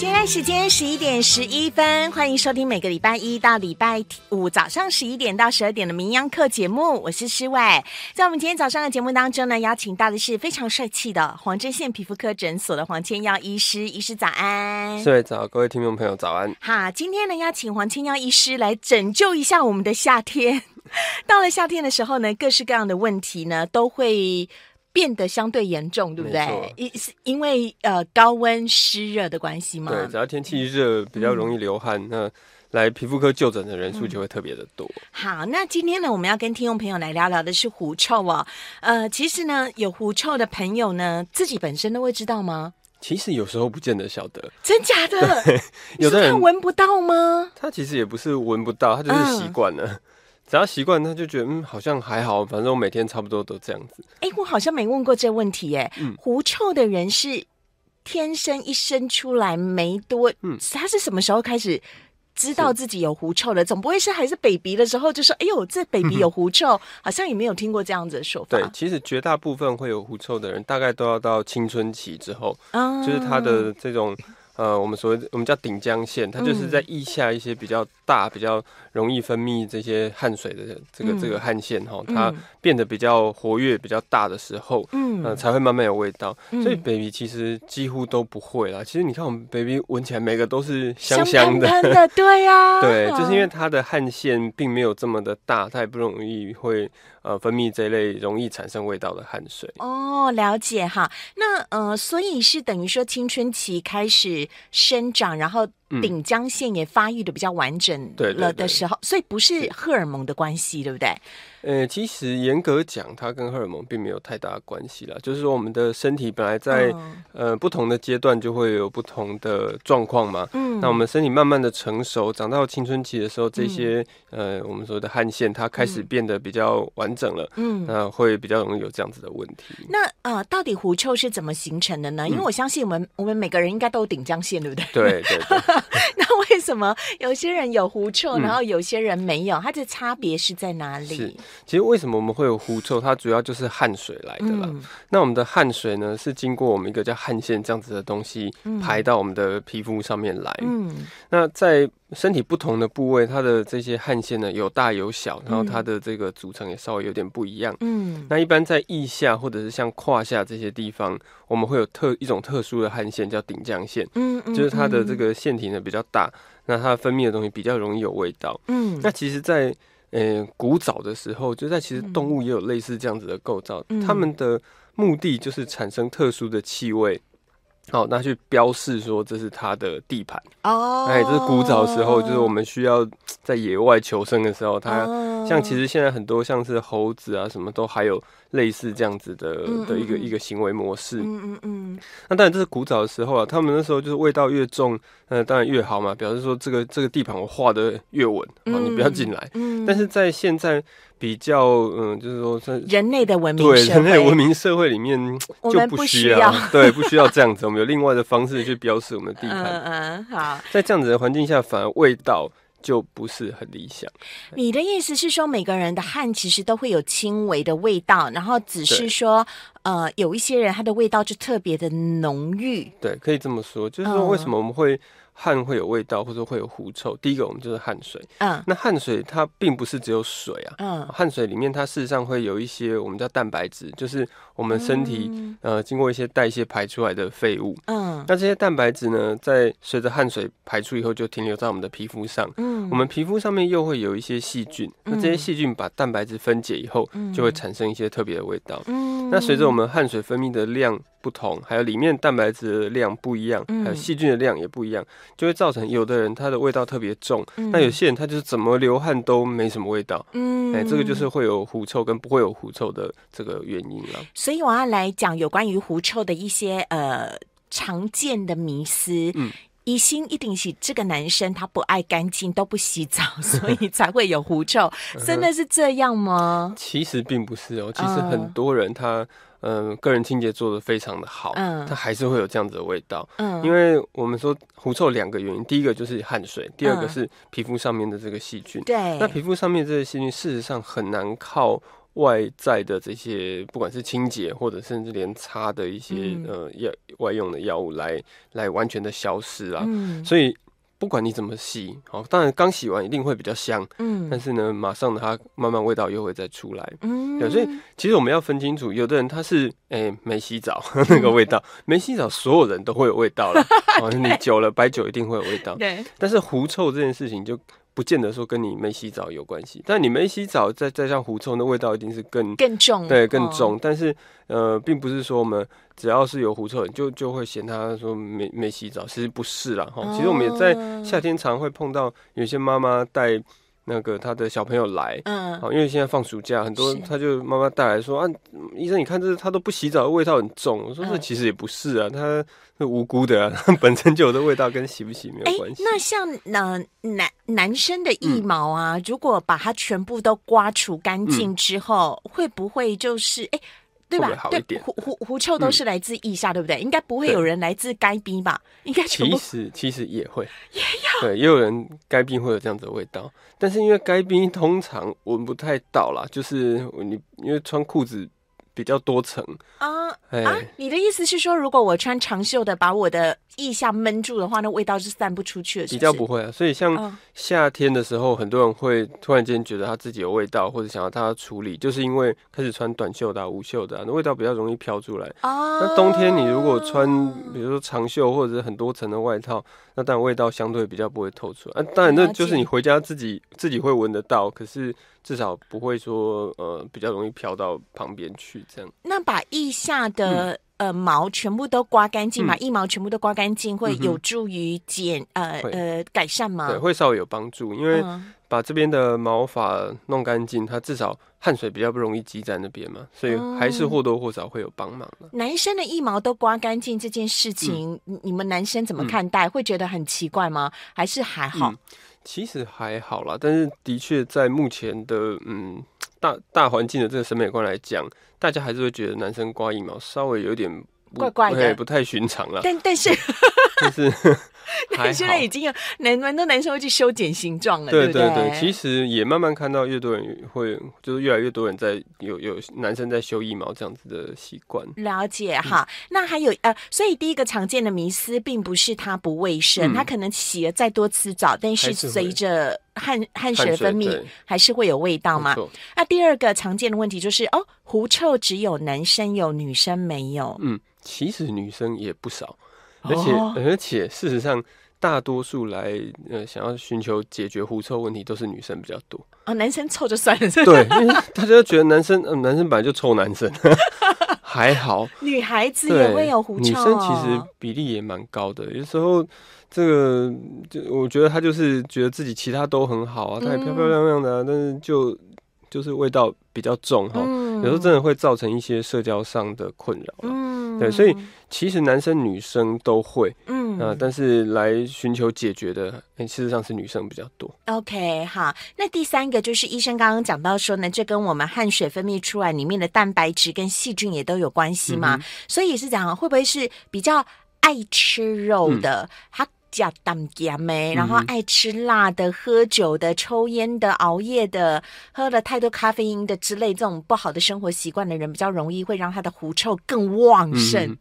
现在时间十一点十一分，欢迎收听每个礼拜一到礼拜五早上十一点到十二点的名央课节目，我是诗伟。在我们今天早上的节目当中呢，邀请到的是非常帅气的黄针线皮肤科诊所的黄千耀医师，医师早安。诗伟早，各位听众朋友早安。好，今天呢邀请黄千耀医师来拯救一下我们的夏天。到了夏天的时候呢，各式各样的问题呢都会。变得相对严重，对不对？因是因为呃高温湿热的关系嘛？对，只要天气热，比较容易流汗，那来皮肤科就诊的人数就会特别的多。好，那今天呢，我们要跟听众朋友来聊聊的是狐臭哦。呃，其实呢，有狐臭的朋友呢，自己本身都会知道吗？其实有时候不见得晓得，真假的？有的人闻不到吗？他其实也不是闻不到，他就是习惯了。只要习惯，他就觉得嗯，好像还好，反正我每天差不多都这样子。哎，我好像没问过这问题，哎，狐臭的人是天生一生出来没多，嗯，他是什么时候开始知道自己有狐臭的？总不会是还是 baby 的时候就说，哎呦，这 baby 有狐臭，好像也没有听过这样子的说法。对，其实绝大部分会有狐臭的人，大概都要到青春期之后，就是他的这种。呃，我们所谓我们叫顶浆腺，它就是在腋下一些比较大、比较容易分泌这些汗水的这个这个汗腺哈，它变得比较活跃、比较大的时候，嗯，才会慢慢有味道。所以 baby 其实几乎都不会啦。其实你看我们 baby 闻起来每个都是香香的，对呀，对，就是因为它的汗腺并没有这么的大，它也不容易会。呃，分泌这类容易产生味道的汗水。哦，了解哈。那呃，所以是等于说青春期开始生长，然后顶浆腺也发育的比较完整了的时候，所以不是荷尔蒙的关系，对不对？呃，其实严格讲，它跟荷尔蒙并没有太大的关系啦。就是说，我们的身体本来在呃不同的阶段就会有不同的状况嘛。嗯。那我们身体慢慢的成熟，长到青春期的时候，这些呃我们说的汗腺，它开始变得比较完整了。嗯。那会比较容易有这样子的问题。那呃，到底狐臭是怎么形成的呢？因为我相信我们我们每个人应该都有顶浆腺，对不对？对对。那为什么有些人有狐臭，然后有些人没有？它的差别是在哪里？是其实为什么我们会有狐臭？它主要就是汗水来的啦。那我们的汗水呢，是经过我们一个叫汗腺这样子的东西排到我们的皮肤上面来。嗯，那在身体不同的部位，它的这些汗腺呢有大有小，然后它的这个组成也稍微有点不一样。嗯，那一般在腋下或者是像胯下这些地方，我们会有特一种特殊的汗腺叫顶浆腺。嗯嗯，就是它的这个腺体呢比较大，那它分泌的东西比较容易有味道。嗯，那其实，在呃，古早的时候，就在其实动物也有类似这样子的构造，它们的目的就是产生特殊的气味，好，那去标示说这是他的地盘。哦，哎，这是古早时候，就是我们需要在野外求生的时候，它像其实现在很多像是猴子啊，什么都还有。类似这样子的的一个一个行为模式，嗯嗯嗯。那当然这是古早的时候啊，他们那时候就是味道越重，呃，当然越好嘛，表示说这个这个地盘我画的越稳，啊，你不要进来。嗯。但是在现在比较，嗯，就是说在人类的文明对人类文明社会里面就不需要，对，不需要这样子，我们有另外的方式去标示我们的地盘。嗯嗯，好。在这样子的环境下，反而味道。就不是很理想。你的意思是说，每个人的汗其实都会有轻微的味道，然后只是说，呃，有一些人他的味道就特别的浓郁。对，可以这么说，就是说为什么我们会。汗会有味道，或者会有狐臭。第一个，我们就是汗水。嗯，那汗水它并不是只有水啊。嗯，汗水里面它事实上会有一些我们叫蛋白质，就是我们身体呃经过一些代谢排出来的废物。嗯，那这些蛋白质呢，在随着汗水排出以后，就停留在我们的皮肤上。嗯，我们皮肤上面又会有一些细菌。那这些细菌把蛋白质分解以后，就会产生一些特别的味道。嗯，那随着我们汗水分泌的量。不同，还有里面蛋白质的量不一样，还有细菌的量也不一样，就会造成有的人他的味道特别重，那有些人他就是怎么流汗都没什么味道。嗯，哎，这个就是会有狐臭跟不会有狐臭的这个原因了。所以我要来讲有关于狐臭的一些呃常见的迷思。嗯，疑心一定是这个男生他不爱干净，都不洗澡，所以才会有狐臭。真的是这样吗？其实并不是哦，其实很多人他。嗯，个人清洁做的非常的好，嗯，它还是会有这样子的味道，嗯，因为我们说狐臭两个原因，第一个就是汗水，第二个是皮肤上面的这个细菌，对，那皮肤上面这些细菌事实上很难靠外在的这些，不管是清洁或者甚至连擦的一些呃药外用的药物来来完全的消失啊。所以不管你怎么洗，好，当然刚洗完一定会比较香，嗯，但是呢，马上它慢慢味道又会再出来，嗯，对，所以其实我们要分清楚，有的人他是哎没洗澡 那个味道，没洗澡所有人都会有味道了，哦，你久了白酒一定会有味道，对，但是狐臭这件事情就。不见得说跟你没洗澡有关系，但你没洗澡再再像狐臭，那味道一定是更更重，对，更重。但是呃，并不是说我们只要是有狐臭，就就会嫌他说没没洗澡，其实不是啦哈。其实我们也在夏天常会碰到有些妈妈带。那个他的小朋友来，嗯，好，因为现在放暑假，很多他就妈妈带来说啊，医生你看这他都不洗澡，味道很重。我说这其实也不是啊，他是无辜的啊，他 本身就有的味道跟洗不洗没有关系。那像呃男男生的腋毛啊，如果把它全部都刮除干净之后，会不会就是哎？对吧？对，狐狐狐臭都是来自腋下，对不对？应该不会有人来自该冰吧？应该其实其实也会，也有对，也有人该冰会有这样子的味道，但是因为该冰通常闻不太到啦，就是你因为穿裤子。比较多层啊啊！你的意思是说，如果我穿长袖的，把我的腋下闷住的话，那味道是散不出去的。比较不会啊，所以像夏天的时候，很多人会突然间觉得他自己有味道，或者想要他处理，就是因为开始穿短袖的、无袖的，那味道比较容易飘出来。哦。那冬天你如果穿，比如说长袖或者是很多层的外套，那当然味道相对比较不会透出来。啊，当然那就是你回家自己自己会闻得到，可是。至少不会说呃比较容易飘到旁边去这样。那把腋下的呃毛全部都刮干净，把腋毛全部都刮干净，会有助于减呃呃改善吗？对，会稍微有帮助，因为把这边的毛发弄干净，它至少汗水比较不容易积在那边嘛，所以还是或多或少会有帮忙的。男生的腋毛都刮干净这件事情，你们男生怎么看待？会觉得很奇怪吗？还是还好？其实还好啦，但是的确在目前的嗯大大环境的这个审美观来讲，大家还是会觉得男生刮腋毛稍微有点怪怪的，不太寻常了。但但是但是。现在已经有男蛮多男生会去修剪形状了，对对对，其实也慢慢看到越多人会，就是越来越多人在有有男生在修腋毛这样子的习惯。了解哈，那还有呃，所以第一个常见的迷思并不是它不卫生，它可能洗了再多次澡，但是随着汗汗水分泌还是会有味道嘛。那第二个常见的问题就是哦，狐臭只有男生有，女生没有。嗯，其实女生也不少。而且而且，事实上，大多数来呃想要寻求解决狐臭问题，都是女生比较多啊。男生臭就算了，对，大家觉得男生，嗯，男生本来就臭，男生 还好，女孩子也会有狐臭，女生其实比例也蛮高的。有时候这个，就我觉得她就是觉得自己其他都很好啊，她也漂漂亮亮的，但是就就是味道比较重哈。有时候真的会造成一些社交上的困扰。嗯，对，所以。其实男生女生都会，嗯啊，但是来寻求解决的，事实上是女生比较多。OK，好，那第三个就是医生刚刚讲到说呢，这跟我们汗水分泌出来里面的蛋白质跟细菌也都有关系嘛，所以是讲会不会是比较爱吃肉的他？加胆加没，然后爱吃辣的、喝酒的、抽烟的、熬夜的、喝了太多咖啡因的之类这种不好的生活习惯的人，比较容易会让他的狐臭更旺盛。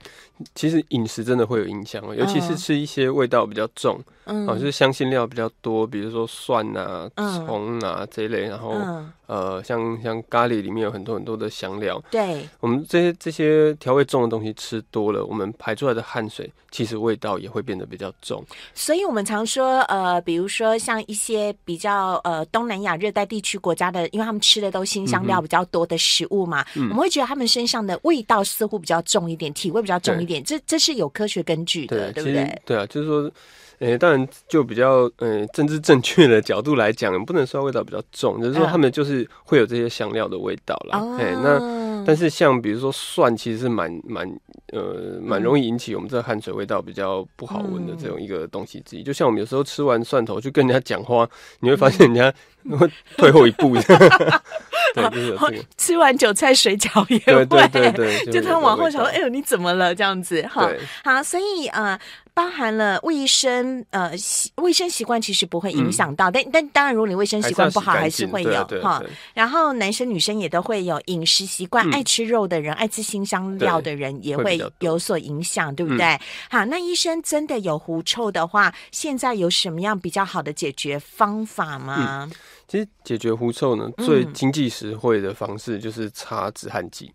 其实饮食真的会有影响哦，尤其是吃一些味道比较重，嗯，就是香辛料比较多，比如说蒜啊、葱啊这一类，然后。呃，像像咖喱里面有很多很多的香料，对，我们这些这些调味重的东西吃多了，我们排出来的汗水其实味道也会变得比较重。所以，我们常说，呃，比如说像一些比较呃东南亚热带地区国家的，因为他们吃的都新香料比较多的食物嘛，我们会觉得他们身上的味道似乎比较重一点，体味比较重一点，这这是有科学根据的，对不对？对啊，就是说。诶，当然，就比较呃政治正确的角度来讲，不能说味道比较重，就是说他们就是会有这些香料的味道啦。哎，那但是像比如说蒜，其实是蛮蛮呃蛮容易引起我们这汗水味道比较不好闻的这种一个东西之一。就像我们有时候吃完蒜头去跟人家讲话，你会发现人家会退后一步。对，就是吃完韭菜水饺也会，对对对，就他往后想说：“哎呦，你怎么了？”这样子哈。好，所以呃。包含了卫生，呃，习卫生习惯其实不会影响到，但但当然，如果你卫生习惯不好，还是会有哈。然后男生女生也都会有饮食习惯，爱吃肉的人，爱吃新香料的人也会有所影响，对不对？好，那医生真的有狐臭的话，现在有什么样比较好的解决方法吗？其实解决狐臭呢，最经济实惠的方式就是擦止汗剂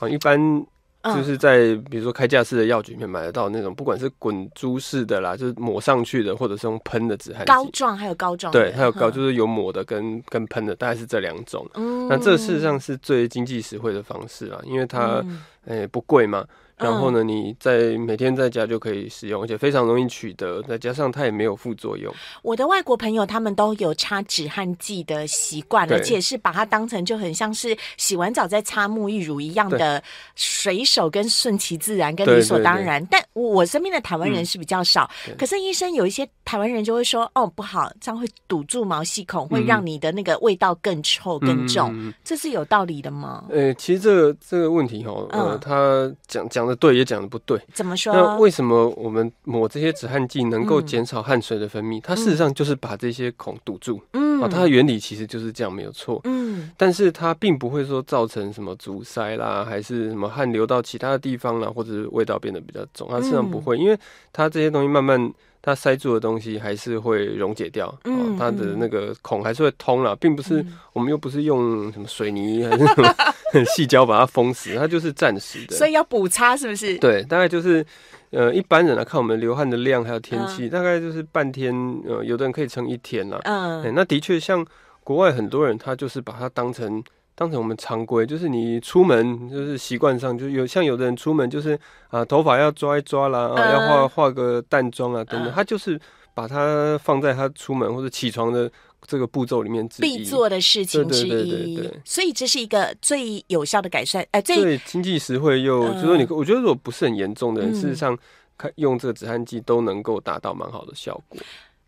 啊，一般。就是在比如说开架式的药局里面买得到那种，不管是滚珠式的啦，就是抹上去的，或者是用喷的止汗剂。膏状还有膏状，对，还有膏，就是有抹的跟跟喷的，大概是这两种。那这事实上是最经济实惠的方式啊，因为它诶不贵嘛。然后呢，你在每天在家就可以使用，而且非常容易取得，再加上它也没有副作用。我的外国朋友他们都有擦止汗剂的习惯，而且是把它当成就很像是洗完澡再擦沐浴乳一样的随手跟顺其自然跟理所当然。但我身边的台湾人是比较少，可是医生有一些台湾人就会说：“哦，不好，这样会堵住毛细孔，会让你的那个味道更臭更重。”这是有道理的吗？呃，其实这个这个问题哦，呃，他讲讲。的对也讲的不对，怎么说？那为什么我们抹这些止汗剂能够减少汗水的分泌？它事实上就是把这些孔堵住。嗯，啊，它的原理其实就是这样，没有错。嗯，但是它并不会说造成什么阻塞啦，还是什么汗流到其他的地方啦，或者是味道变得比较重。它实际上不会，因为它这些东西慢慢。它塞住的东西还是会溶解掉，嗯，它的那个孔还是会通了，并不是我们又不是用什么水泥还是什么 细胶把它封死，它就是暂时的，所以要补差是不是？对，大概就是呃一般人来看我们流汗的量还有天气，大概就是半天，呃，有的人可以撑一天了，嗯，那的确像国外很多人，他就是把它当成。当成我们常规，就是你出门就是习惯上，就有像有的人出门就是啊，头发要抓一抓啦，啊，要化化个淡妆啊等等，他就是把它放在他出门或者起床的这个步骤里面必做的事情之一对。所以这是一个最有效的改善，哎，最经济实惠又就是你，我觉得如果不是很严重的人，事实上看用这个止汗剂都能够达到蛮好的效果。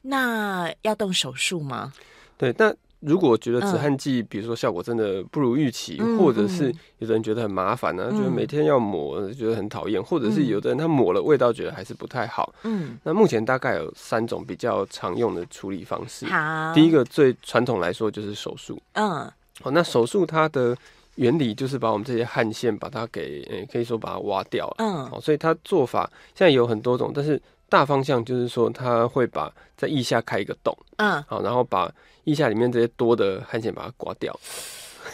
那要动手术吗？对，但。如果觉得止汗剂，比如说效果真的不如预期，或者是有的人觉得很麻烦呢，觉得每天要抹，觉得很讨厌，或者是有的人他抹了味道觉得还是不太好。嗯，那目前大概有三种比较常用的处理方式。好，第一个最传统来说就是手术。嗯，好，那手术它的原理就是把我们这些汗腺把它给，呃，可以说把它挖掉了。嗯，好，所以它做法现在有很多种，但是大方向就是说它会把在腋下开一个洞。嗯，好，然后把腋下里面这些多的汗腺把它刮掉。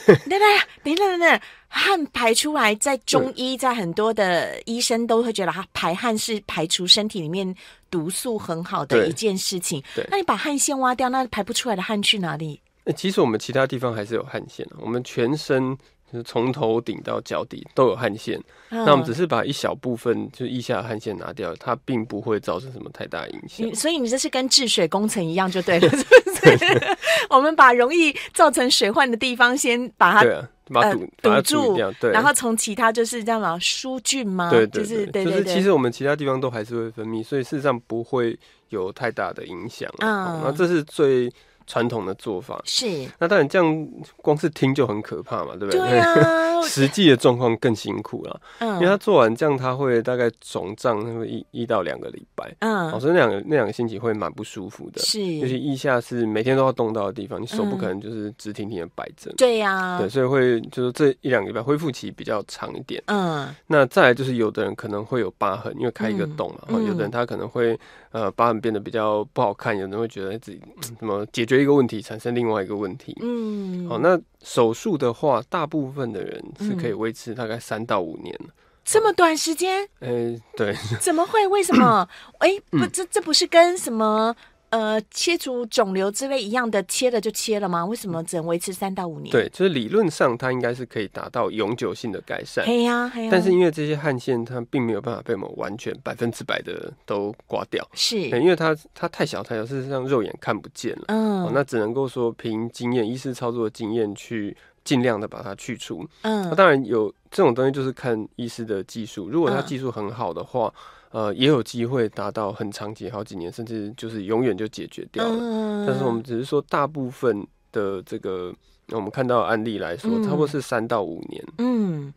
等等，等等，等等，汗排出来，在中医，在很多的医生都会觉得，哈，排汗是排除身体里面毒素很好的一件事情。对，那你把汗腺挖掉，那排不出来的汗去哪里？那其实我们其他地方还是有汗腺的，我们全身。从头顶到脚底都有汗腺，那我们只是把一小部分就是腋下汗腺拿掉，它并不会造成什么太大影响。所以你这是跟治水工程一样就对了，我们把容易造成水患的地方先把它把堵堵住，对，然后从其他就是这样嘛疏浚吗？对对对，就是其实我们其他地方都还是会分泌，所以事实上不会有太大的影响。嗯，那这是最。传统的做法是，那当然这样光是听就很可怕嘛，对不对？对啊，实际的状况更辛苦了。嗯，因为他做完这样，他会大概肿胀，那么一一到两个礼拜。嗯，哦所以那两个那两个星期会蛮不舒服的。是，尤其腋下是每天都要动到的地方，你手不可能就是直挺挺的摆正。对呀，对，所以会就是这一两个礼拜恢复期比较长一点。嗯，那再来就是有的人可能会有疤痕，因为开一个洞嘛。然后有的人他可能会呃疤痕变得比较不好看，有人会觉得自己怎么解决。一个问题产生另外一个问题，嗯，好，那手术的话，大部分的人是可以维持大概三到五年这么短时间？哎，对，怎么会？为什么？哎，不，这这不是跟什么？呃，切除肿瘤之类一样的，切了就切了吗？为什么只能维持三到五年？对，就是理论上它应该是可以达到永久性的改善。嘿呀，嘿呀。但是因为这些汗腺它并没有办法被我们完全百分之百的都刮掉，是，因为它它太小太小，事实上肉眼看不见了。嗯，那只能够说凭经验，医师操作的经验去尽量的把它去除。嗯，那当然有这种东西就是看医师的技术，如果他技术很好的话。呃，也有机会达到很长期，好几年，甚至就是永远就解决掉了。但是我们只是说，大部分的这个我们看到案例来说，差不多是三到五年。嗯。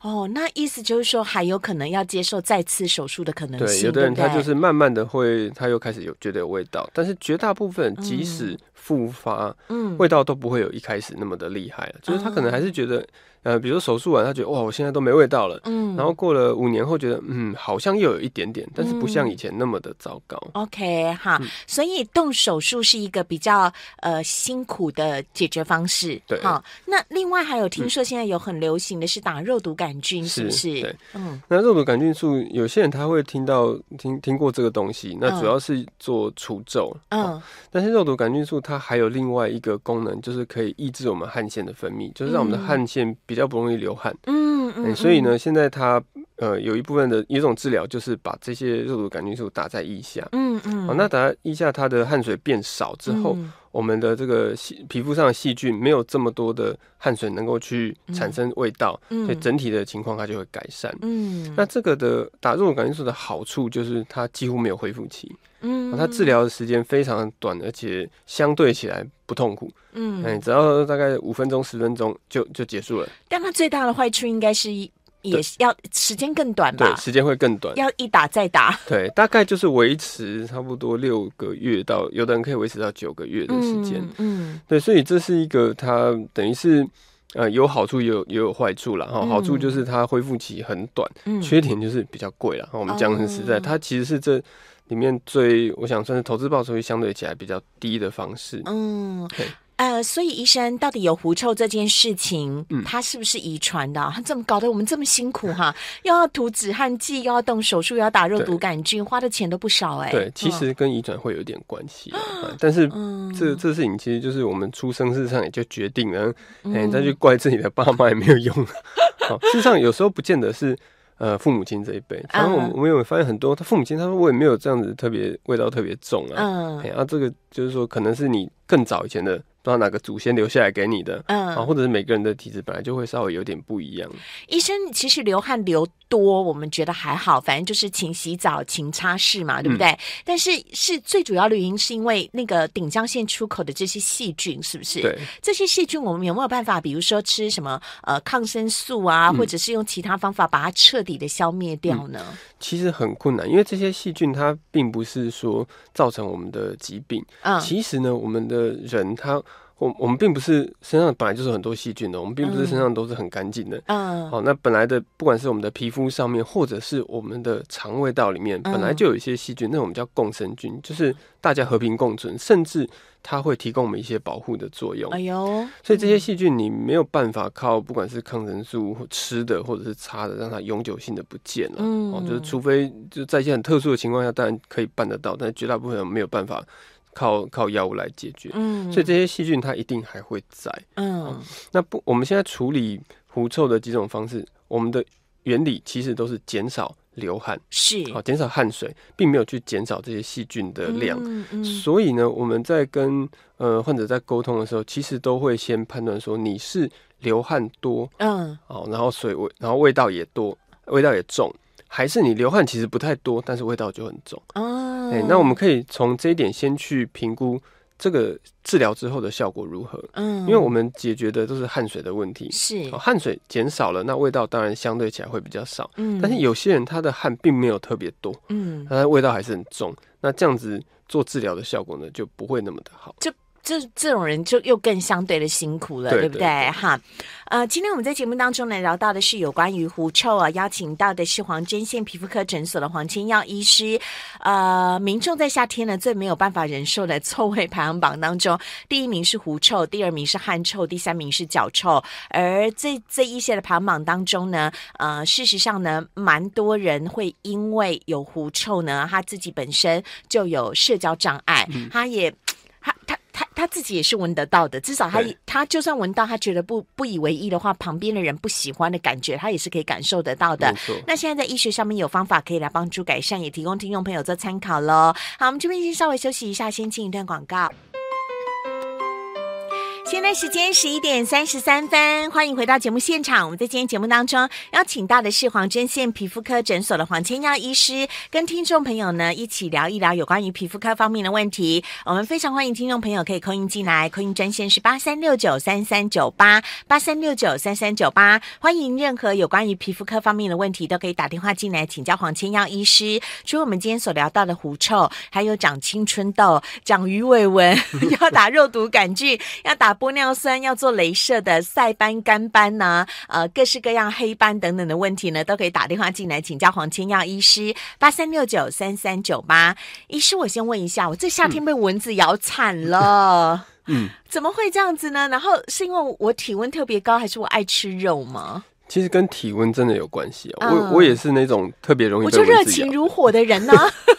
哦，那意思就是说还有可能要接受再次手术的可能性。对，有的人他就是慢慢的会，他又开始有觉得有味道，但是绝大部分即使复发，嗯，味道都不会有一开始那么的厉害了，就是他可能还是觉得。呃，比如手术完，他觉得哇，我现在都没味道了。嗯，然后过了五年后，觉得嗯，好像又有一点点，但是不像以前那么的糟糕。OK，哈，所以动手术是一个比较呃辛苦的解决方式。对，好，那另外还有听说现在有很流行的是打肉毒杆菌，是不是？对，嗯，那肉毒杆菌素有些人他会听到听听过这个东西，那主要是做除皱。嗯，但是肉毒杆菌素它还有另外一个功能，就是可以抑制我们汗腺的分泌，就是让我们的汗腺。比较不容易流汗，嗯嗯，所以呢，现在它呃有一部分的一种治疗，就是把这些肉毒杆菌素打在腋下，嗯嗯，好，那打在腋下，它的汗水变少之后，我们的这个细皮肤上的细菌没有这么多的汗水能够去产生味道，所以整体的情况它就会改善。嗯，那这个的打肉毒杆菌素的好处就是它几乎没有恢复期。嗯，它治疗的时间非常短，而且相对起来不痛苦。嗯，哎，只要大概五分钟、十分钟就就结束了。但它最大的坏处应该是也要时间更短吧？对，时间会更短，要一打再打。对，大概就是维持差不多六个月到，有的人可以维持到九个月的时间。嗯，对，所以这是一个它等于是呃有好处也有也有坏处啦哈。好处就是它恢复期很短，缺点就是比较贵了。我们讲很实在，它其实是这。里面最我想算是投资报酬率相对起来比较低的方式。嗯，对。呃，所以医生到底有狐臭这件事情，嗯，它是不是遗传的？他这么搞得我们这么辛苦哈，又要涂止汗剂，又要动手术，又要打肉毒杆菌，花的钱都不少哎。对，其实跟遗传会有点关系，但是这这事情其实就是我们出生事实上也就决定了，哎，再去怪自己的爸妈也没有用。好，事实上有时候不见得是。呃，父母亲这一辈，然后我们我们有发现很多，他父母亲他说我也没有这样子特别味道特别重啊，哎，啊，这个就是说可能是你更早以前的。不知道哪个祖先留下来给你的，嗯，啊，或者是每个人的体质本来就会稍微有点不一样。医生其实流汗流多，我们觉得还好，反正就是勤洗澡、勤擦拭嘛，对不对？但是是最主要的原因，是因为那个顶浆腺出口的这些细菌，是不是？对，这些细菌我们有没有办法，比如说吃什么呃抗生素啊，或者是用其他方法把它彻底的消灭掉呢？其实很困难，因为这些细菌它并不是说造成我们的疾病，嗯，其实呢，我们的人他。我我们并不是身上本来就是很多细菌的，我们并不是身上都是很干净的。嗯，好，那本来的不管是我们的皮肤上面，或者是我们的肠胃道里面，本来就有一些细菌，那我们叫共生菌，就是大家和平共存，甚至它会提供我们一些保护的作用。哎呦，所以这些细菌你没有办法靠不管是抗生素吃的或者是擦的，让它永久性的不见了。嗯，哦，就是除非就在一些很特殊的情况下，当然可以办得到，但绝大部分人没有办法。靠靠药物来解决，嗯，所以这些细菌它一定还会在，嗯，那不，我们现在处理狐臭的几种方式，我们的原理其实都是减少流汗，是好，减少汗水，并没有去减少这些细菌的量，嗯嗯，所以呢，我们在跟呃患者在沟通的时候，其实都会先判断说你是流汗多，嗯，哦，然后水味，然后味道也多，味道也重。还是你流汗其实不太多，但是味道就很重哦。哎，那我们可以从这一点先去评估这个治疗之后的效果如何。嗯，因为我们解决的都是汗水的问题，是汗水减少了，那味道当然相对起来会比较少。嗯，但是有些人他的汗并没有特别多，嗯，他的味道还是很重，那这样子做治疗的效果呢就不会那么的好。就这这种人就又更相对的辛苦了，对不对？哈，呃，今天我们在节目当中呢聊到的是有关于狐臭啊，邀请到的是黄针线皮肤科诊所的黄千耀医师。呃，民众在夏天呢最没有办法忍受的臭味排行榜当中，第一名是狐臭，第二名是汗臭，第三名是脚臭。而这这一些的排行榜当中呢，呃，事实上呢，蛮多人会因为有狐臭呢，他自己本身就有社交障碍，他也。他他他他自己也是闻得到的，至少他他就算闻到，他觉得不不以为意的话，旁边的人不喜欢的感觉，他也是可以感受得到的。那现在在医学上面有方法可以来帮助改善，也提供听众朋友做参考喽。好，我们这边先稍微休息一下，先进一段广告。现在时间十一点三十三分，欢迎回到节目现场。我们在今天节目当中邀请到的是黄针线皮肤科诊所的黄千耀医师，跟听众朋友呢一起聊一聊有关于皮肤科方面的问题。我们非常欢迎听众朋友可以扣音进来，扣音专线是八三六九三三九八八三六九三三九八。欢迎任何有关于皮肤科方面的问题都可以打电话进来请教黄千耀医师。除了我们今天所聊到的狐臭，还有长青春痘、长鱼尾纹，要打肉毒杆菌，要打。玻尿酸要做镭射的晒斑、干斑呐，呃，各式各样黑斑等等的问题呢，都可以打电话进来请教黄千耀医师，八三六九三三九八。医师，我先问一下，我这夏天被蚊子咬惨了，嗯，怎么会这样子呢？然后是因为我体温特别高，还是我爱吃肉吗？其实跟体温真的有关系啊，我我也是那种特别容易，我就热情如火的人呢。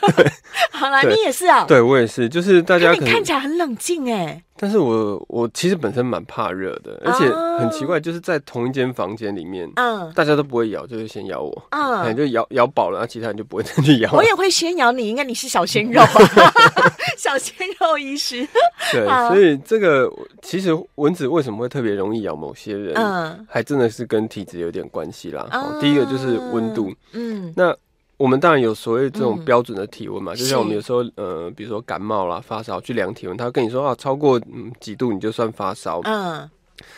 好了，你也是啊，对我也是，就是大家你看起来很冷静哎。但是我我其实本身蛮怕热的，而且很奇怪，就是在同一间房间里面，嗯，大家都不会咬，就是先咬我，嗯，就咬咬饱了，然后其他人就不会再去咬。我也会先咬你，应该你是小鲜肉，小鲜肉医师。对，所以这个其实蚊子为什么会特别容易咬某些人，嗯，还真的是跟体质有点关系啦。第一个就是温度，嗯，那。我们当然有所谓这种标准的体温嘛，就像我们有时候呃，比如说感冒啦、发烧去量体温，他跟你说啊，超过嗯几度你就算发烧。嗯，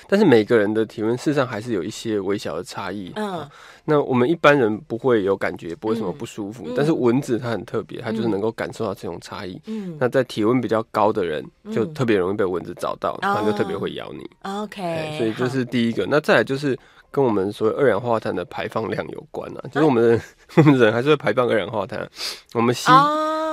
但是每个人的体温事实上还是有一些微小的差异。嗯，那我们一般人不会有感觉，不会什么不舒服，但是蚊子它很特别，它就是能够感受到这种差异。嗯，那在体温比较高的人，就特别容易被蚊子找到，它就特别会咬你。OK，所以这是第一个。那再来就是。跟我们所谓二氧化碳的排放量有关啊，就是我们我们人还是会排放二氧化碳，我们吸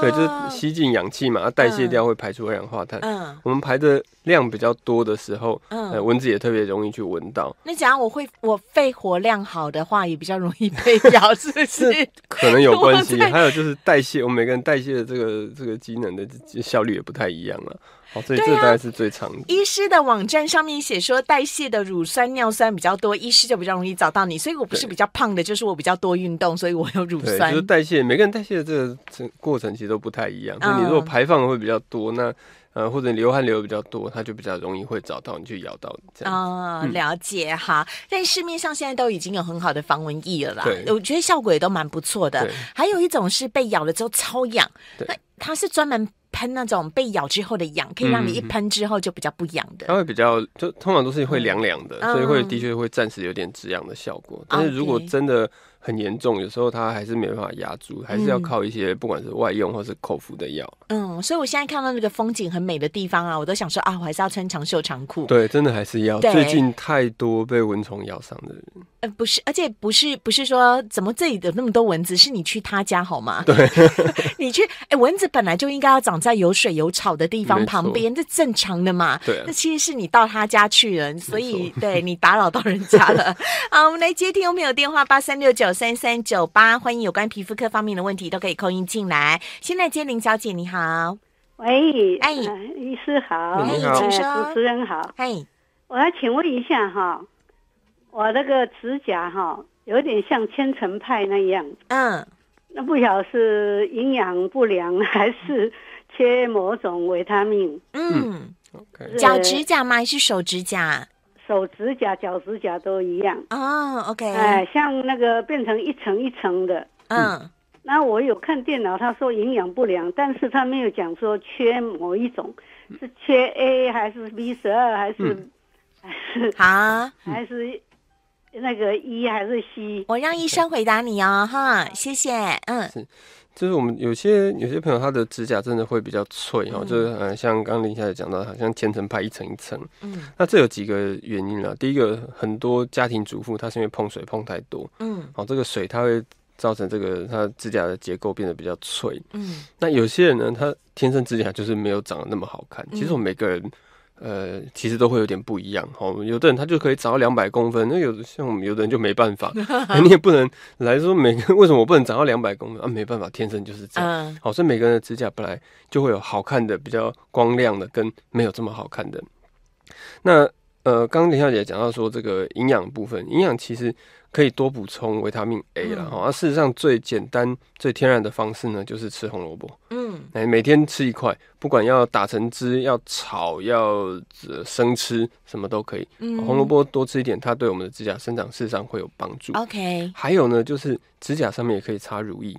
对，就是吸进氧气嘛，代谢掉会排出二氧化碳。嗯，我们排的量比较多的时候，嗯，蚊子也特别容易去闻到。那假如我会我肺活量好的话，也比较容易被咬，是不 是？可能有关系。还有就是代谢，我们每个人代谢的这个这个机能的效率也不太一样了。哦，所以这大概是最常。医师的网站上面写说，代谢的乳酸、尿酸比较多，医师就比较容易找到你。所以我不是比较胖的，就是我比较多运动，所以我有乳酸。就是代谢，每个人代谢的这个这过程其实都不太一样。所以你如果排放的会比较多，那呃或者流汗流的比较多，它就比较容易会找到你去咬到你这样。哦，了解哈。但市面上现在都已经有很好的防蚊液了啦，我觉得效果也都蛮不错的。还有一种是被咬了之后超痒，那它是专门。喷那种被咬之后的痒，可以让你一喷之后就比较不痒的。它会比较，就通常都是会凉凉的，所以会的确会暂时有点止痒的效果。但是如果真的。很严重，有时候它还是没办法压住，还是要靠一些不管是外用或是口服的药。嗯，所以我现在看到那个风景很美的地方啊，我都想说啊，我还是要穿长袖长裤。对，真的还是要。最近太多被蚊虫咬伤的人。呃，不是，而且不是不是说怎么这里有那么多蚊子，是你去他家好吗？对，你去，哎，蚊子本来就应该要长在有水有草的地方旁边，这正常的嘛。对，那其实是你到他家去了，所以对你打扰到人家了。好，我们来接听众朋友电话八三六九。三三九八，欢迎有关皮肤科方面的问题都可以扣音进来。现在接林小姐，你好，喂，哎，医师好，你好，主持人好，哎，我要请问一下哈，我那个指甲哈，有点像千层派那样，嗯，那不晓得是营养不良还是缺某种维他命？嗯，OK，脚指甲吗？还是手指甲？手指甲、脚指甲都一样。哦，OK，哎，像那个变成一层一层的，嗯，那我有看电脑，他说营养不良，但是他没有讲说缺某一种，是缺 A 还是 B 十二还是还是啊还是那个一还是西我让医生回答你哦，哈，谢谢，嗯。就是我们有些有些朋友，他的指甲真的会比较脆哦，就是呃，像刚刚林小姐讲到，好像千层派一层一层。嗯，那这有几个原因啊？第一个，很多家庭主妇她是因为碰水碰太多，嗯，哦，这个水它会造成这个她指甲的结构变得比较脆。嗯，那有些人呢，他天生指甲就是没有长得那么好看。其实我们每个人。呃，其实都会有点不一样哦。有的人他就可以长到两百公分，那有的像我们有的人就没办法。你也不能来说每个为什么我不能长到两百公分啊？没办法，天生就是这样。好，所以每个人的指甲本来就会有好看的、比较光亮的，跟没有这么好看的。那呃，刚刚林小姐讲到说这个营养部分，营养其实可以多补充维他命 A 了哈。而事实上，最简单、最天然的方式呢，就是吃红萝卜。嗯，哎，每天吃一块，不管要打成汁、要炒、要生吃，什么都可以。嗯，红萝卜多吃一点，它对我们的指甲生长事实上会有帮助。OK，还有呢，就是指甲上面也可以擦乳液。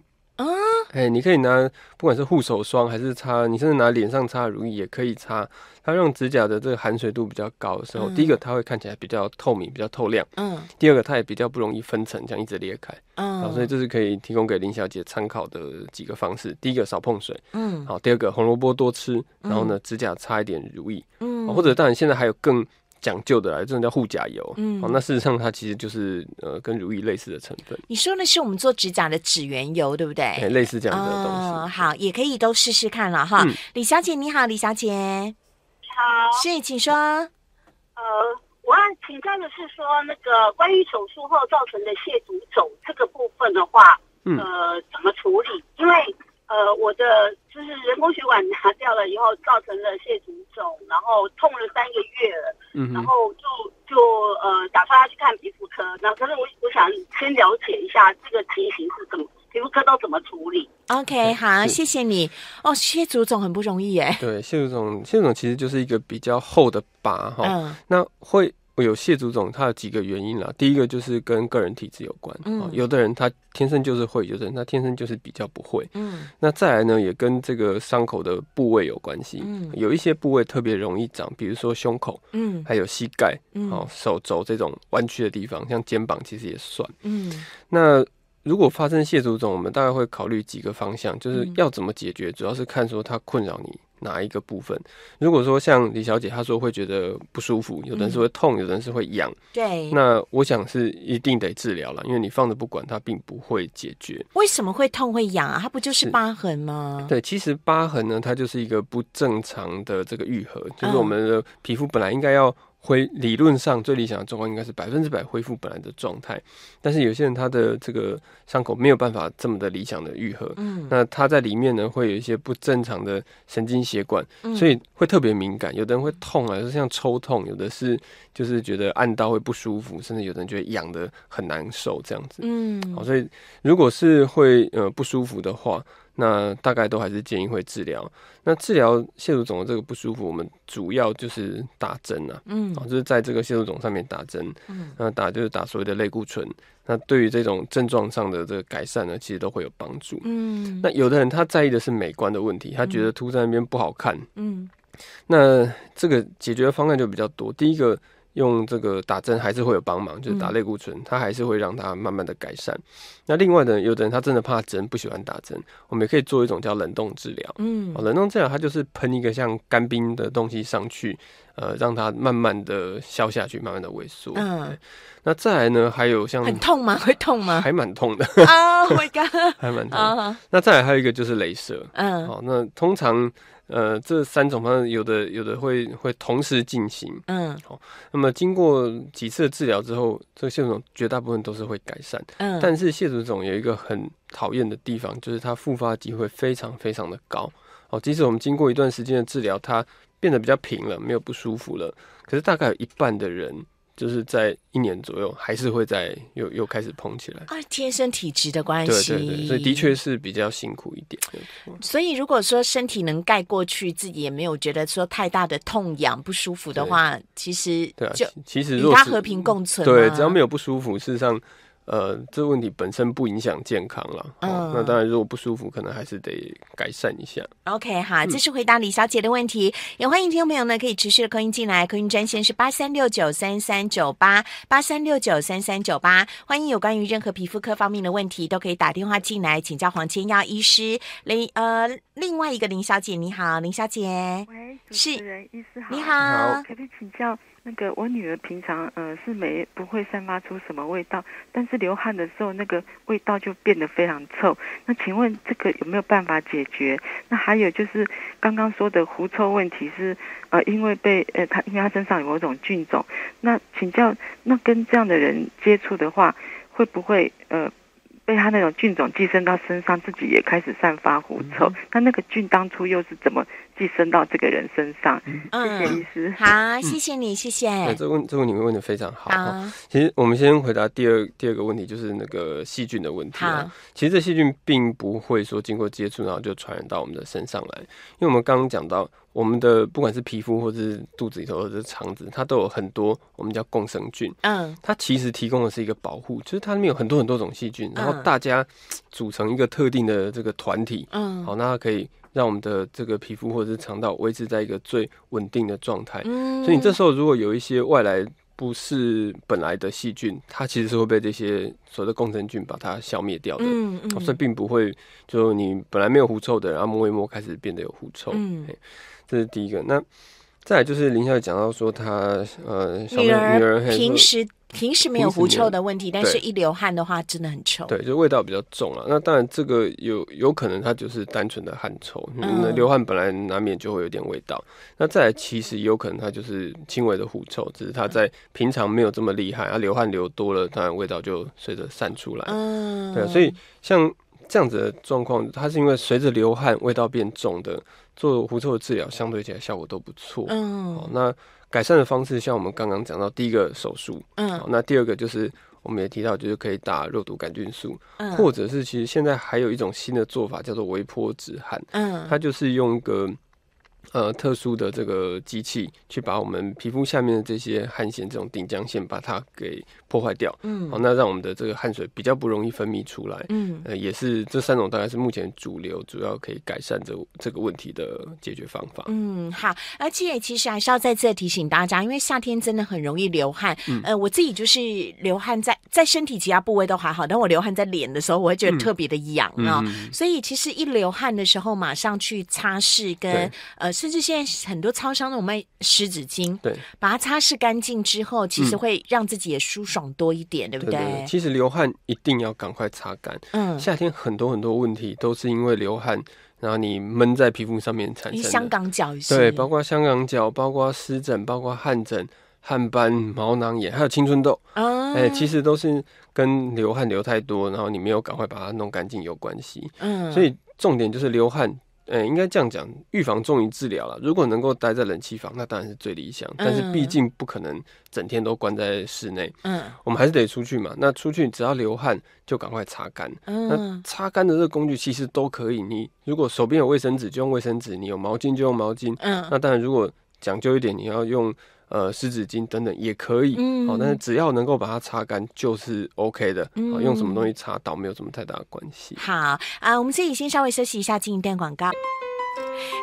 啊，哎，你可以拿不管是护手霜还是擦，你甚至拿脸上擦乳液也可以擦。它让指甲的这个含水度比较高的时候，第一个它会看起来比较透明、比较透亮。嗯。第二个它也比较不容易分层，这样一直裂开。嗯。所以这是可以提供给林小姐参考的几个方式。第一个少碰水。嗯。好，第二个红萝卜多吃，然后呢指甲擦一点乳液。嗯。或者当然现在还有更。讲究的来，这种叫护甲油。嗯，哦，那事实上它其实就是呃，跟如意类似的成分。你说的是我们做指甲的指缘油，对不对？类似这样的东西。好，也可以都试试看了哈。李小姐你好，李小姐。你好。是，请说。呃，我要请教的是说，那个关于手术后造成的蟹足肿这个部分的话，呃，怎么处理？因为呃，我的就是人工血管拿掉了以后，造成了蟹足肿，然后痛了三个月了，嗯，然后就就呃打算要去看皮肤科。那可是我我想先了解一下这个情形是怎么，皮肤科都怎么处理？OK，好，谢谢你。哦，蟹足肿很不容易耶。对，蟹足肿，蟹足肿其实就是一个比较厚的疤哈，嗯，那会。有蟹足肿，它有几个原因啦。第一个就是跟个人体质有关，嗯，有的人他天生就是会，有的人他天生就是比较不会，嗯。那再来呢，也跟这个伤口的部位有关系，嗯，有一些部位特别容易长，比如说胸口，嗯，还有膝盖，嗯，哦，手肘这种弯曲的地方，像肩膀其实也算，嗯。那如果发生蟹足肿，我们大概会考虑几个方向，就是要怎么解决，主要是看说它困扰你。哪一个部分？如果说像李小姐她说会觉得不舒服，有的人是会痛，有的人是会痒。对，那我想是一定得治疗了，因为你放着不管，它并不会解决。为什么会痛会痒啊？它不就是疤痕吗？对，其实疤痕呢，它就是一个不正常的这个愈合，就是我们的皮肤本来应该要。恢理论上最理想的状况应该是百分之百恢复本来的状态，但是有些人他的这个伤口没有办法这么的理想的愈合，嗯，那他在里面呢会有一些不正常的神经血管，所以会特别敏感，有的人会痛啊，就像抽痛，有的是就是觉得按到会不舒服，甚至有的人觉得痒的很难受这样子，嗯，好，所以如果是会呃不舒服的话。那大概都还是建议会治疗。那治疗蟹足肿的这个不舒服，我们主要就是打针啊，嗯，啊，就是在这个蟹足肿上面打针，嗯，那打就是打所谓的类固醇。那对于这种症状上的这个改善呢，其实都会有帮助。嗯，那有的人他在意的是美观的问题，他觉得凸在那边不好看，嗯，那这个解决方案就比较多。第一个。用这个打针还是会有帮忙，就是打类固醇，它还是会让它慢慢的改善。那另外呢，有的人他真的怕针，不喜欢打针，我们也可以做一种叫冷冻治疗。嗯，冷冻治疗它就是喷一个像干冰的东西上去，呃，让它慢慢的消下去，慢慢的萎缩。嗯，那再来呢，还有像很痛吗？会痛吗？还蛮痛的 啊，My God，还蛮痛。那再来还有一个就是镭射。嗯，好，那通常。呃，这三种方式有的有的会会同时进行，嗯，好，那么经过几次的治疗之后，这个蟹足肿绝大部分都是会改善，嗯，但是蟹足肿有一个很讨厌的地方，就是它复发机会非常非常的高，哦，即使我们经过一段时间的治疗，它变得比较平了，没有不舒服了，可是大概有一半的人。就是在一年左右，还是会在又又开始膨起来啊，天生体质的关系，对对对，所以的确是比较辛苦一点。所以如果说身体能盖过去，自己也没有觉得说太大的痛痒不舒服的话，其实对啊，就其实与它和平共存，对，只要没有不舒服，事实上。呃，这个问题本身不影响健康了。嗯，那当然，如果不舒服，可能还是得改善一下。OK，好，这是回答李小姐的问题。也欢迎听众朋友呢，可以持续的扣音进来，扣音专线是八三六九三三九八八三六九三三九八。欢迎有关于任何皮肤科方面的问题，都可以打电话进来请教黄千耀医师。林呃，另外一个林小姐，你好，林小姐，喂，是医师好，你好，可不可以请教？那个我女儿平常呃是没不会散发出什么味道，但是流汗的时候那个味道就变得非常臭。那请问这个有没有办法解决？那还有就是刚刚说的狐臭问题是呃因为被呃她因为她身上有某种菌种，那请教那跟这样的人接触的话，会不会呃被他那种菌种寄生到身上，自己也开始散发狐臭？那那个菌当初又是怎么寄生到这个人身上。嗯谢谢医师。好，谢谢你，谢谢。这问这问题问的非常好。好，其实我们先回答第二第二个问题，就是那个细菌的问题啊。其实这细菌并不会说经过接触然后就传染到我们的身上来，因为我们刚刚讲到。我们的不管是皮肤或者是肚子里头或者是肠子，它都有很多我们叫共生菌。嗯，它其实提供的是一个保护，就是它里面有很多很多种细菌，然后大家组成一个特定的这个团体。嗯，好，那它可以让我们的这个皮肤或者是肠道维持在一个最稳定的状态。嗯，所以你这时候如果有一些外来。不是本来的细菌，它其实是会被这些所谓的共生菌把它消灭掉的，嗯嗯，所以并不会就你本来没有狐臭的，然后摸一摸开始变得有狐臭，嗯，这是第一个。那再就是林小姐讲到说，她呃，女儿女儿平时。平时没有狐臭的问题，但是一流汗的话，真的很臭。对，就味道比较重了。那当然，这个有有可能它就是单纯的汗臭。嗯，流汗本来难免就会有点味道。那再来，其实有可能它就是轻微的狐臭，只是它在平常没有这么厉害，啊，流汗流多了，当然味道就随着散出来。嗯，对，所以像这样子的状况，它是因为随着流汗味道变重的，做狐臭的治疗相对起来效果都不错。嗯，好，那。改善的方式，像我们刚刚讲到，第一个手术，嗯，那第二个就是我们也提到，就是可以打肉毒杆菌素，嗯，或者是其实现在还有一种新的做法，叫做微波止汗，嗯，它就是用一个。呃，特殊的这个机器去把我们皮肤下面的这些汗腺、这种顶浆腺把它给破坏掉，嗯，好，那让我们的这个汗水比较不容易分泌出来，嗯，呃，也是这三种大概是目前主流主要可以改善这这个问题的解决方法。嗯，好，而且其实还是要再次提醒大家，因为夏天真的很容易流汗，呃，我自己就是流汗在在身体其他部位都还好，但我流汗在脸的时候，我会觉得特别的痒啊，所以其实一流汗的时候，马上去擦拭跟呃。甚至现在很多超商那种卖湿纸巾，对，把它擦拭干净之后，其实会让自己也舒爽多一点，对不对？其实流汗一定要赶快擦干。嗯，夏天很多很多问题都是因为流汗，然后你闷在皮肤上面产生。香港脚对，包括香港脚，包括湿疹，包括汗疹、汗斑、毛囊炎，还有青春痘。啊，哎，其实都是跟流汗流太多，然后你没有赶快把它弄干净有关系。嗯，所以重点就是流汗。呃，应该这样讲，预防重于治疗了。如果能够待在冷气房，那当然是最理想。但是毕竟不可能整天都关在室内。嗯，我们还是得出去嘛。那出去只要流汗，就赶快擦干。嗯那擦干的这个工具其实都可以。你如果手边有卫生纸，就用卫生纸；你有毛巾就用毛巾。嗯，那当然如果讲究一点，你要用。呃，湿纸巾等等也可以，好，但是只要能够把它擦干就是 OK 的，用什么东西擦倒没有什么太大的关系。好啊，我们这里先稍微休息一下，进一段广告。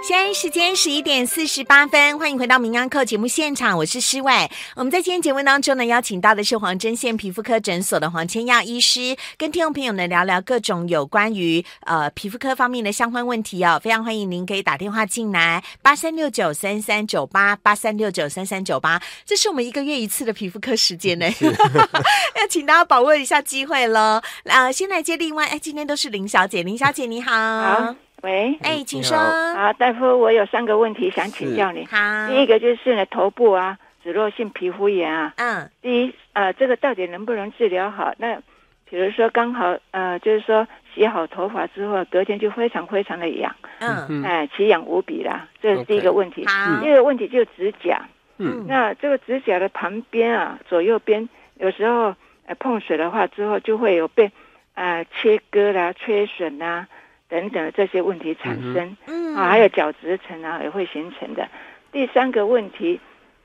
现在时间十一点四十八分，欢迎回到《名安课》节目现场，我是诗伟。我们在今天节目当中呢，邀请到的是黄针线皮肤科诊所的黄千耀医师，跟听众朋友呢聊聊各种有关于呃皮肤科方面的相关问题哦。非常欢迎您可以打电话进来，八三六九三三九八八三六九三三九八，这是我们一个月一次的皮肤科时间呢，要请大家把握一下机会喽。啊，先来接另外，哎，今天都是林小姐，林小姐你好。喂，哎，请说。好，大夫，我有三个问题想请教你。好，第一个就是呢，头部啊，脂漏性皮肤炎啊。嗯。第一，呃，这个到底能不能治疗好？那比如说刚好，呃，就是说洗好头发之后，隔天就非常非常的痒。嗯。哎，奇痒无比啦，这是第一个问题。第二个问题就是指甲。嗯。那这个指甲的旁边啊，左右边有时候呃碰水的话之后，就会有被啊切割啦、缺损啦。等等这些问题产生，嗯啊，还有角质层啊也会形成的。第三个问题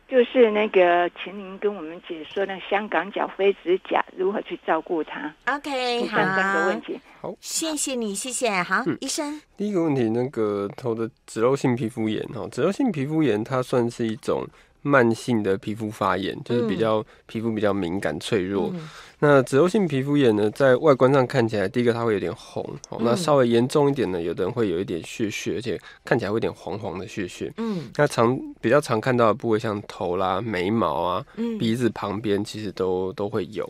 就是那个，请您跟我们解说那香港脚飞指甲如何去照顾它。OK，好，三个问题。好，谢谢你，谢谢。好，医生。第一个问题，那个头的脂漏性皮肤炎哈，脂漏性皮肤炎它算是一种慢性的皮肤发炎，就是比较皮肤比较敏感脆弱。那脂漏性皮肤炎呢，在外观上看起来，第一个它会有点红，哦，那稍微严重一点呢，有的人会有一点血血，而且看起来会有点黄黄的血血。嗯，那常比较常看到的部位，像头啦、眉毛啊、鼻子旁边，其实都都会有。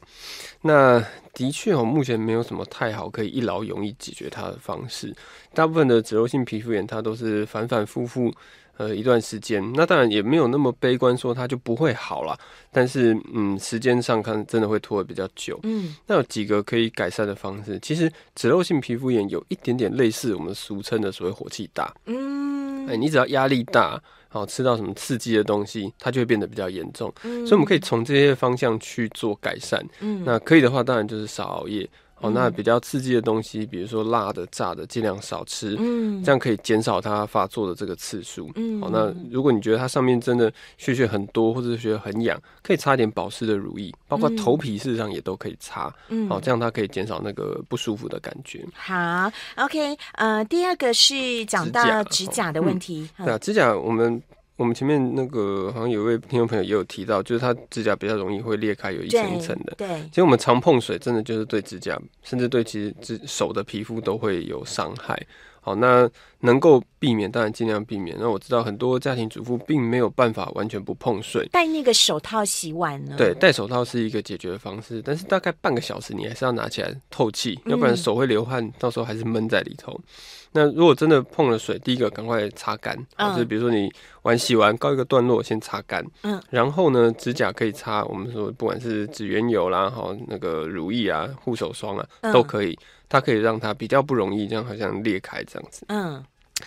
那的确哦，目前没有什么太好可以一劳永逸解决它的方式。大部分的脂漏性皮肤炎，它都是反反复复。呃，一段时间，那当然也没有那么悲观，说它就不会好了。但是，嗯，时间上看，真的会拖得比较久。嗯，那有几个可以改善的方式。其实，脂漏性皮肤炎有一点点类似我们俗称的所谓火气大。嗯。哎，你只要压力大，好吃到什么刺激的东西，它就会变得比较严重。所以我们可以从这些方向去做改善。嗯，那可以的话，当然就是少熬夜。哦，那比较刺激的东西，比如说辣的、炸的，尽量少吃。嗯，这样可以减少它发作的这个次数。嗯，好，那如果你觉得它上面真的血血很多，或者是觉得很痒，可以擦一点保湿的乳液，包括头皮事实上也都可以擦。嗯，好，这样它可以减少那个不舒服的感觉。好，OK，呃，第二个是讲到指甲的问题。对啊，指甲我们。我们前面那个好像有一位听众朋友也有提到，就是他指甲比较容易会裂开，有一层一层的。对，其实我们常碰水，真的就是对指甲，甚至对其实指手的皮肤都会有伤害。好，那能够避免，当然尽量避免。那我知道很多家庭主妇并没有办法完全不碰水，戴那个手套洗碗呢？对，戴手套是一个解决的方式，但是大概半个小时你还是要拿起来透气，要不然手会流汗，到时候还是闷在里头。那如果真的碰了水，第一个赶快擦干，就是比如说你碗洗完告一个段落，先擦干。嗯，然后呢，指甲可以擦，我们说不管是指缘油啦，哈，那个乳液啊，护手霜啊，都可以。它可以让它比较不容易，这样好像裂开这样子。嗯，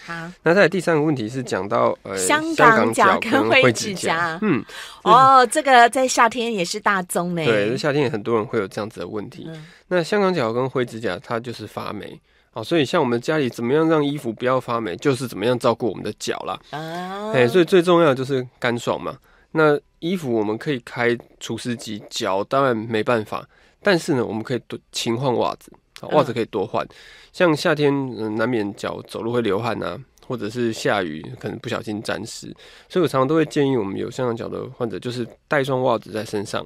好。那在第三个问题是讲到呃，香港脚跟灰指甲。嗯，哦，这个在夏天也是大宗呢。对，夏天也很多人会有这样子的问题。那香港脚跟灰指甲，它就是发霉。哦，所以像我们家里怎么样让衣服不要发霉，就是怎么样照顾我们的脚啦。啊，哎，所以最重要的就是干爽嘛。那衣服我们可以开除湿机，脚当然没办法，但是呢，我们可以多勤换袜子。袜子可以多换，像夏天难免脚走路会流汗啊，或者是下雨可能不小心沾湿，所以我常常都会建议我们有香港脚的患者，就是带双袜子在身上。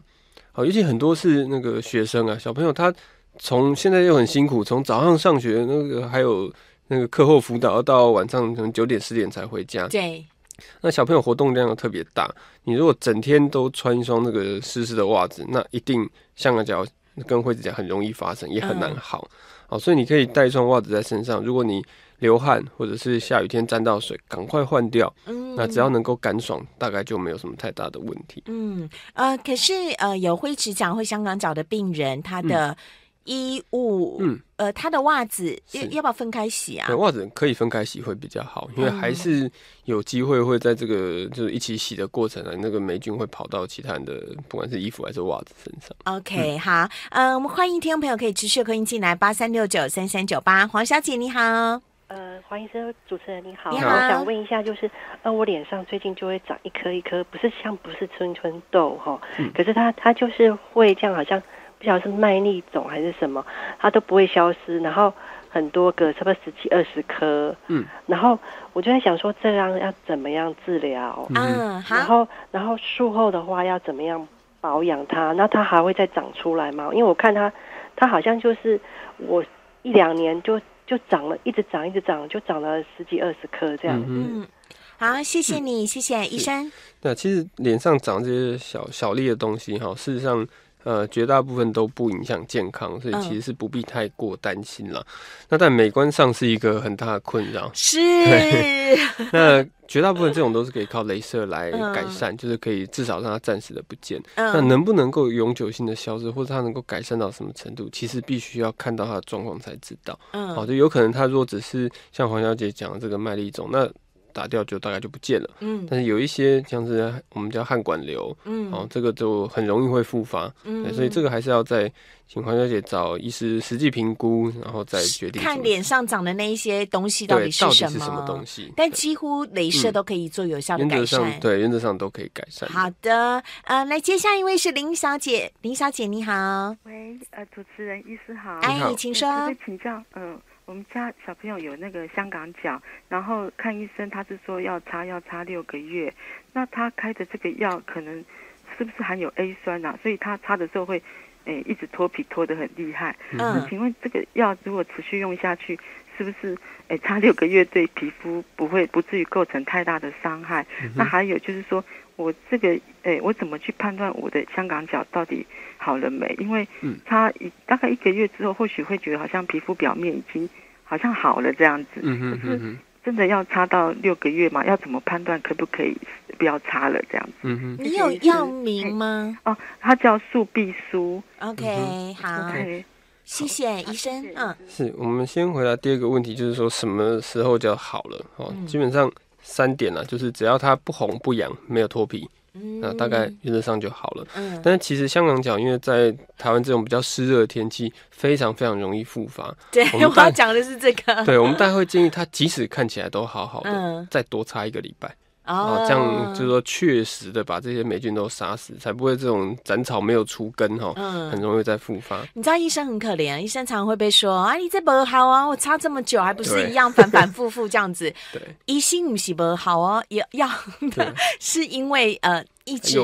好，尤其很多是那个学生啊，小朋友他从现在又很辛苦，从早上上学那个还有那个课后辅导，到晚上可能九点十点才回家。对，那小朋友活动量又特别大，你如果整天都穿一双那个湿湿的袜子，那一定香港脚。跟灰指甲很容易发生，也很难好，好，所以你可以带一双袜子在身上。如果你流汗或者是下雨天沾到水，赶快换掉。嗯，那只要能够干爽，大概就没有什么太大的问题。嗯，呃，可是呃，有灰指甲或香港脚的病人，他的。衣物，嗯，呃，他的袜子要要不要分开洗啊？对，袜子可以分开洗会比较好，因为还是有机会会在这个就是一起洗的过程啊，那个霉菌会跑到其他人的不管是衣服还是袜子身上。OK，好，呃，我们欢迎听众朋友可以持续扣音进来八三六九三三九八，黄小姐你好，呃，黄医生主持人你好，你好，我想问一下，就是呃，我脸上最近就会长一颗一颗，不是像不是春春痘哈，可是它它就是会这样好像。不晓得是麦粒肿还是什么，它都不会消失，然后很多个，差不多十几二十颗，嗯，然后我就在想说，这样要怎么样治疗？嗯，然后然后术后的话要怎么样保养它？那它还会再长出来吗？因为我看它，它好像就是我一两年就就长了，一直长一直长，就长了十几二十颗这样。嗯，好，谢谢你，谢谢医生。对，其实脸上长这些小小粒的东西，哈，事实上。呃，绝大部分都不影响健康，所以其实是不必太过担心了。那但美观上是一个很大的困扰。是。那绝大部分这种都是可以靠镭射来改善，就是可以至少让它暂时的不见。那能不能够永久性的消失，或者它能够改善到什么程度，其实必须要看到它的状况才知道。嗯。好，就有可能它如果只是像黄小姐讲的这个麦粒肿，那。打掉就大概就不见了，嗯，但是有一些像是我们叫汗管瘤，嗯，哦，这个就很容易会复发，嗯，所以这个还是要在请黄小姐找医师实际评估，然后再决定。看脸上长的那一些东西到底是什么。东西？但几乎镭射都可以做有效的改善，对，原则上都可以改善。好的，呃，来接下一位是林小姐，林小姐你好，喂，呃，主持人医师好，哎，请说，请教，嗯。我们家小朋友有那个香港脚，然后看医生，他是说要擦，要擦六个月。那他开的这个药可能是不是含有 A 酸啊？所以他擦的时候会，诶，一直脱皮脱得很厉害。嗯，请问这个药如果持续用下去，是不是诶擦六个月对皮肤不会不至于构成太大的伤害？那还有就是说。我这个哎，我怎么去判断我的香港脚到底好了没？因为它一大概一个月之后，或许会觉得好像皮肤表面已经好像好了这样子。嗯可是真的要擦到六个月嘛？要怎么判断可不可以不要擦了这样子？嗯哼。你有药名吗？哦，它叫速必舒。OK，好，谢谢医生。嗯，是我们先回答第二个问题，就是说什么时候就好了？哦，基本上。三点了，就是只要它不红不痒，没有脱皮。那大概原则上就好了。嗯，但是其实香港脚，因为在台湾这种比较湿热的天气，非常非常容易复发。对，我要讲的是这个。对，我们大概会建议他，即使看起来都好好的，再多擦一个礼拜。哦，这样就是说，确实的把这些霉菌都杀死，才不会这种斩草没有除根哈，很容易再复发。你知道医生很可怜，医生常常会被说啊，你这不好啊，我擦这么久还不是一样反反复复这样子。对，医心不是不好哦，要要 是因为呃一直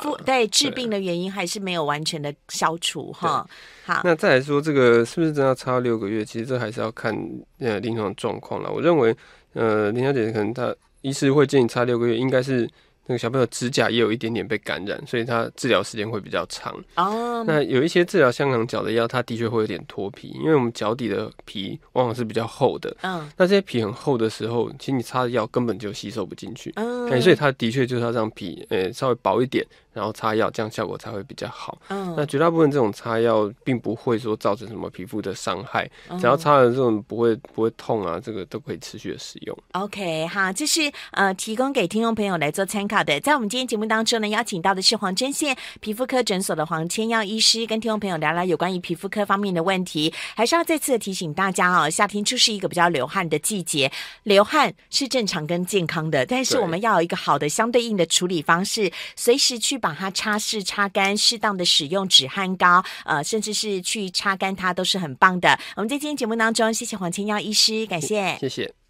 复对治病的原因还是没有完全的消除哈。好，那再来说这个是不是真要擦六个月？其实这还是要看呃临床状况了。我认为呃林小姐可能她。医师会建议差六个月，应该是那个小朋友指甲也有一点点被感染，所以他治疗时间会比较长。哦，那有一些治疗香港脚的药，它的确会有点脱皮，因为我们脚底的皮往往是比较厚的。嗯，那这些皮很厚的时候，其实你擦的药根本就吸收不进去。嗯，所以它的确就是要让皮呃稍微薄一点。然后擦药，这样效果才会比较好。嗯，那绝大部分这种擦药并不会说造成什么皮肤的伤害，只要擦了这种不会不会痛啊，这个都可以持续的使用。OK，好，这是呃提供给听众朋友来做参考的。在我们今天节目当中呢，邀请到的是黄针线皮肤科诊所的黄千耀医师，跟听众朋友聊聊有关于皮肤科方面的问题。还是要再次的提醒大家哦，夏天就是一个比较流汗的季节，流汗是正常跟健康的，但是我们要有一个好的相对应的处理方式，随时去。把它擦拭、擦干，适当的使用止汗膏，呃，甚至是去擦干它，都是很棒的。我们在今天节目当中，谢谢黄千耀医师，感谢，谢谢。